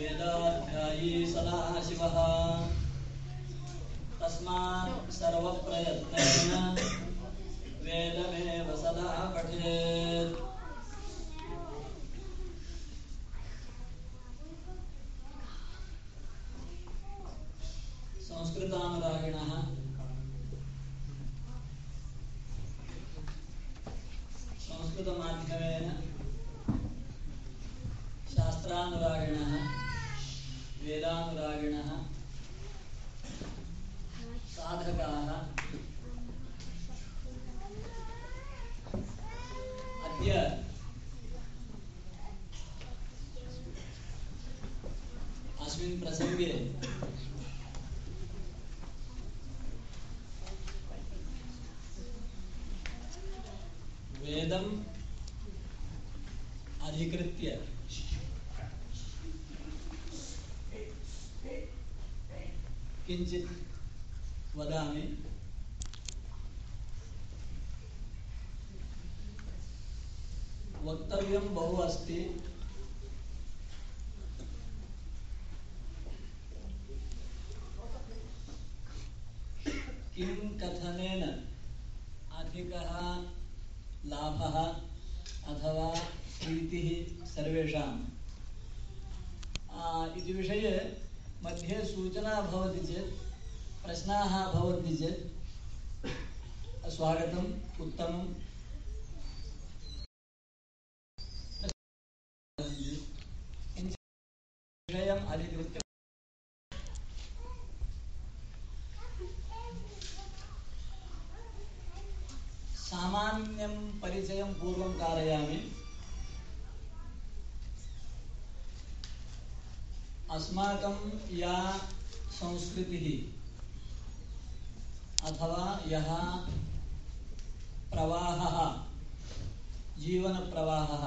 वेदाध्यायी सदाशिवः। तस्मात् सर्वप्रयत्नेन वेदमेव सदा पठेत्। संस्कृतानुरागिणः। संस्कृतमाध्यमेन शास्त्रानुरागिणः। अस्मिन् प्रसङ्गे वेदम् अधिकृत्य। किञ्चित् वदामि। वक्तव्यं बहु अस्ति किं कथनेन अधिकः लाभः अथवा प्रीतिः सर्वेषाम् आ, इति विषये मध्ये सूचना भवति चेत्, प्रश्नाः भवन्ति चेत्, स्वागतम्, उत्तमम्। विषयम् अधिकृत्य। सामान्यं परिचयं पूर्वं कारयामि। अस्माकं या संस्कृतिः अथवा यः प्रवाहः जीवनप्रवाहः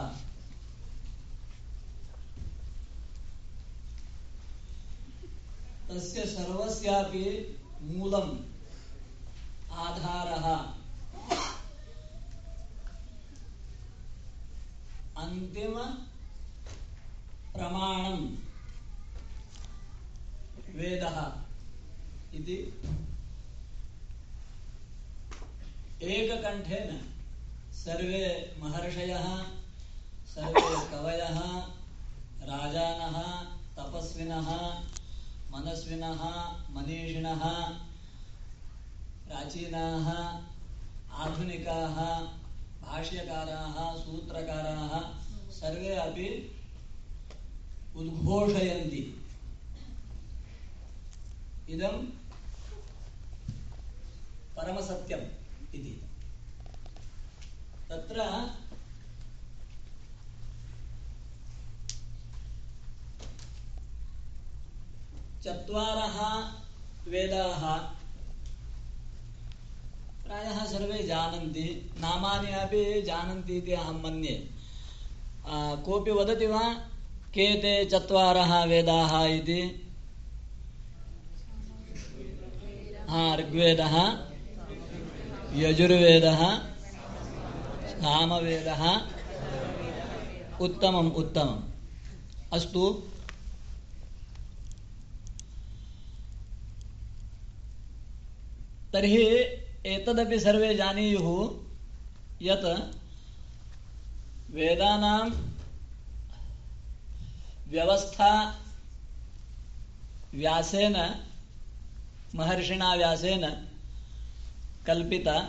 तस्य सर्वस्यापि मूलम् आधारः। अन्तिम वेदः इति एककण्ठेन सर्वे महर्षयः, सर्वे कवयः, राजानः, तपस्विनः, मनस्विनः, मनीषिणः, प्राचीनाः, आधुनिकाः, भाष्यकाराः, सूत्रकाराः, सर्वे अपि उद्घोषयन्ति। इदं परमसत्यम् इति। तत्र चत्वारः वेदाः प्रायः सर्वे जानन्ति, नामानि अपि जानन्ति इति अहं मन्ये। कोऽपि वदति वा, के ते चत्वारः वेदाः इति हा ऋग्वेदः यजुर्वेदः सामवेदः उत्तमम् उत्तमम्। अस्तु। तर्हि एतदपि सर्वे जानीयुः यत् वेदानां व्यवस्था व्यासेन महर्षिणा व्यासेन कल्पिता।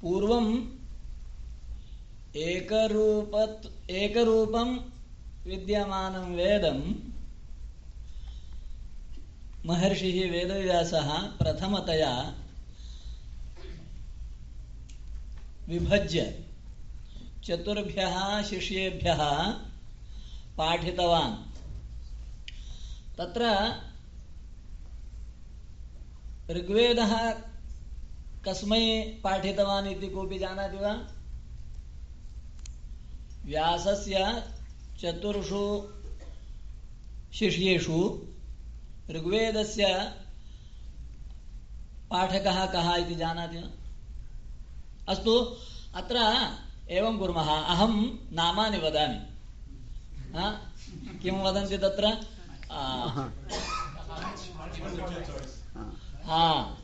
पूर्वम् एकरूपत् एकरूपं विद्यमानं वेदं महर्षिः वेदव्यासः प्रथमतया विभज्य चतुर्भ्यः शिष्येभ्यः पाठितवान्। तत्र ऋग्वेदः कस्मै पाठितवान् इति कोऽपि जानाति वा? व्यासस्य चतुर्षु शिष्येषु ऋग्वेदस्य पाठकः कः इति जानाति वा? अस्तु अत्र एवं कुर्मः। अहं नामानि वदामि। किं वदन्ति तत्र? आ, हाँ,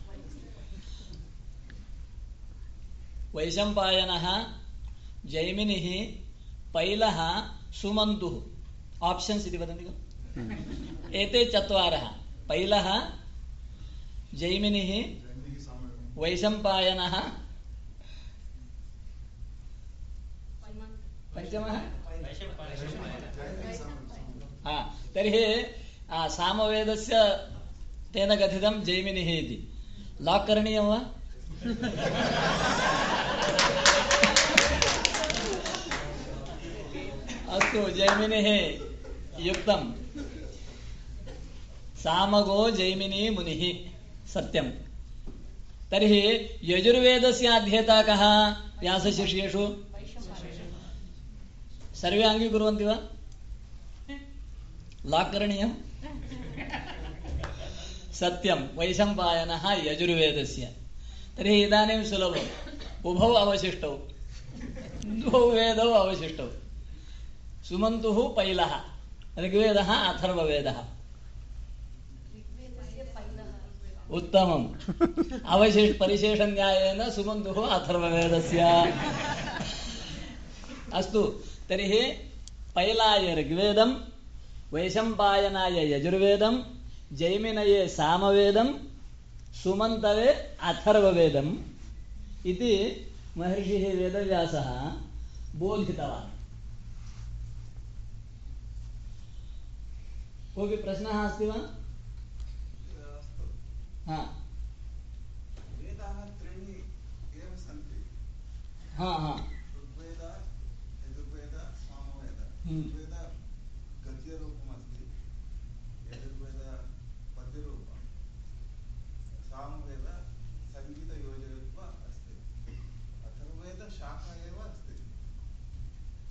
जैमिनिः पैलः सुमन्तुः। आप्षन्स् इति वदन्ति खलु। एते चत्वारः। पैलः जैमिनिः वैशम्पायनः पञ्चमः हा तर्हि सामवेदस्य तेन कथितं जैमिनिः इति लाक् करणीयं वा? अस्तु जैमिनिः सामगो जैमिनी मुनिः सत्यं तर्हि यजुर्वेदस्य अध्येता कः, व्यासशिष्येषु? सर्वे अङ्गीकुर्वन्ति वा? लाक् करणीयम्। सत्यं वैशम्पायनः यजुर्वेदस्य तर्हि इदानीं सुलभम् उभौ अवशिष्टौ द्वौ वेदौ अवशिष्टौ सुमन्तुः पैलः ऋग्वेदः अथर्ववेदः उत्तमम् अवशिष्ट परिशेषन्यायेन सुमन्तुः अथर्ववेदस्य अस्तु तर्हि पैलाय ऋग्वेदं वैशम्पायनाय यजुर्वेदं जैमिनये सामवेदं सुमन्तवे अथर्ववेदम् इति महर्षिः वेदव्यासः बोधितवान्। कोऽपि प्रश्नः अस्ति वा? हा। हा हा ऋग्वेद यजुर्वेद सामवेद हम्म। ऋग्वेद गद्यरूपमस्ति यजुर्वेद पद्यरूपं सामवेद सङ्गीतयोजयत्व अस्ति अथर्ववेद शाखा एव अस्ति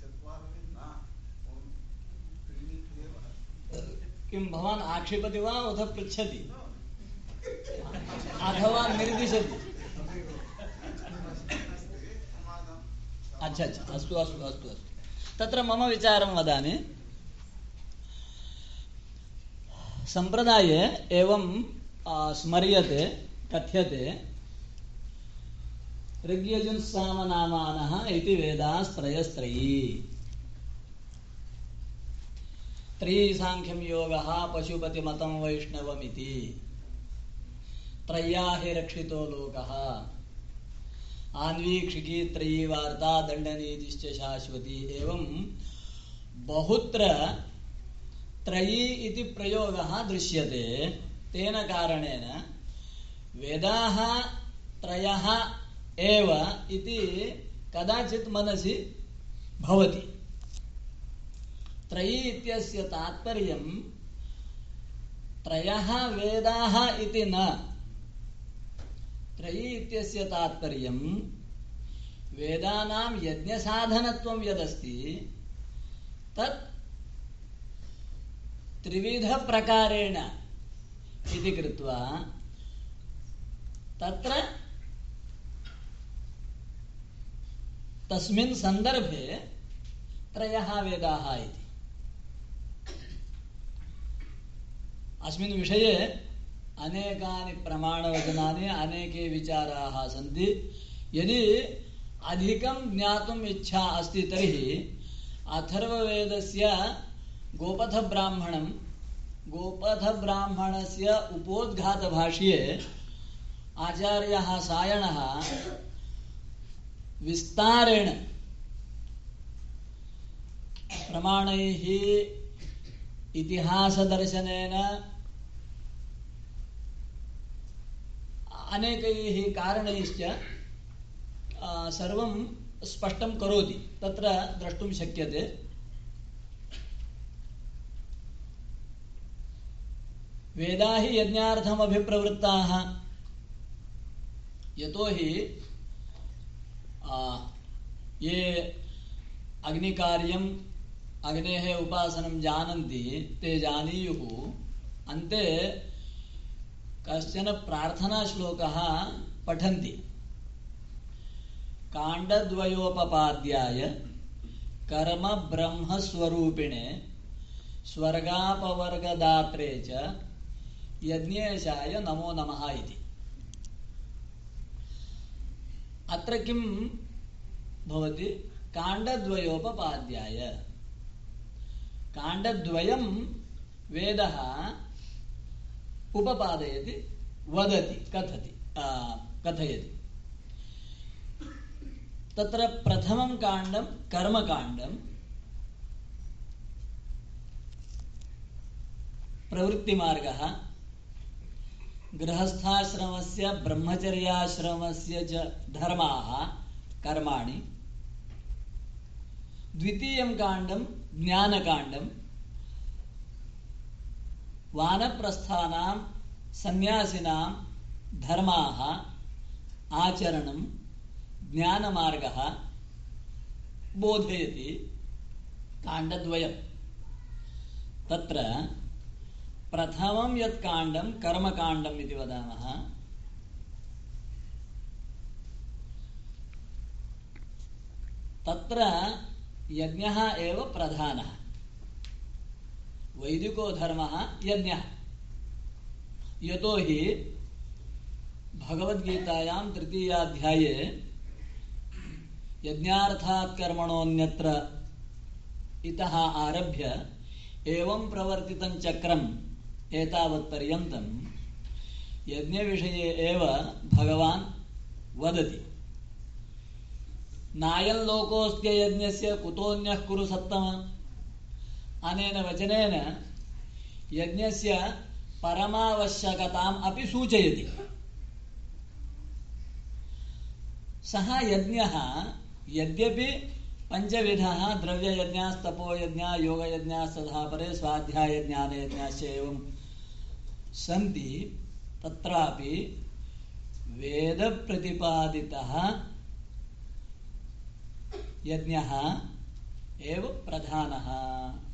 चत्वारः न ओम् त्रीणि एव अस्ति किं भवान् आक्षिपति वा उत पृच्छति? अथवा निर्दिशति? अच्छा अच्छा अस्तु अस्तु अस्तु अस्तु। तत्र मम विचारं वदामि। सम्प्रदाये एवं स्मर्यते, कथ्यते ऋग्यजुःसामनामानः इति वेदास्त्रयस्त्रयी। त्रयी साङ्ख्यं योगः पशुपतिमतं वैष्णवमिति। त्रय्या हि रक्षितो लोकः। आन्वीक्षिकी त्रयी वार्ता दण्डनीतिश्च शाश्वती एवं बहुत्र त्रयी इति प्रयोगः दृश्यते। तेन कारणेन वेदाः त्रयः एव इति कदाचित् मनसि भवति। त्रयी इति न। त्रयी इत्यस्य तात्पर्यं वेदानां यज्ञसाधनत्वं यदस्ति, तत् त्रिविधप्रकारेण इति कृत्वा तत्र तस्मिन् सन्दर्भे त्रयः वेदाः इति। अस्मिन् विषये अनेकानि प्रमाणवचनानि, अनेके विचाराः सन्ति। यदि अधिकं ज्ञातुम् इच्छा अस्ति, तर्हि अथर्ववेदस्य गोपथब्राह्मणं, गोपथब्राह्मणस्य उपोद्घातभाष्ये आचार्यः सायणः विस्तारेण प्रमाणैः इतिहासदर्शनेन अनेकैः कारणैश्च सर्वं स्पष्टं करोति, तत्र द्रष्टुं शक्यते। वेदा हि यज्ञार्थम् अभिप्रवृत्ताः। यतोहि ये अग्निकार्यम्, अग्नेः उपासनं जानन्ति, ते जानीयुः, अन्ते कश्चन प्रार्थनाश्लोकः पठन्ति। काण्डद्वयोपपाद्याय कर्म ब्रह्मस्वरूपिणे स्वर्गापवर्गदात्रे च यज्ञेशाय नमो नमः इति। अत्र किं भवति? काण्डद्वयोपपाद्याय। काण्डद्वयं वेदः उपपादयति, वदति, कथति कथयति। तत्र प्रथमं काण्डं, कर्मकाण्डं, प्रवृत्तिमार्गः, गृहस्थाश्रमस्य, ब्रह्मचर्याश्रमस्य च धर्माः, कर्माणि। द्वितीयं काण्डं, ज्ञानकाण्डं। वानप्रस्थानां, सन्यासिनां, धर्माः, आचरणं, ज्ञानमार्गः, बोधयति, काण्डद्वयं। तत्र प्रथमं यत् काण्डं, कर्मकाण्डम् इति वदामः। तत्र यज्ञः एव प्रधानः। वैदिको धर्मः यज्ञः। यतोहि भगवद्गीतायां तृतीयाध्याये यज्ञार्थात् कर्मणोऽन्यत्र इतः आरभ्य एवं प्रवर्तितं चक्रम् एतावत्पर्यन्तं यज्ञविषये एव भगवान् वदति। नायल्लोकोऽस्त्य यज्ञस्य कुतोऽन्यः कुरु सत्तम अनेन वचनेन यज्ञस्य परमावश्यकताम् अपि सूचयति। सः यज्ञः, यद्यपि पञ्चविधः द्रव्ययज्ञास्तपोयज्ञा योगयज्ञास्तथा परे स्वाध्यायज्ञानयज्ञाश्च एवं सन्ति, तत्रापि वेदप्रतिपादितः यज्ञः एव प्रधानः।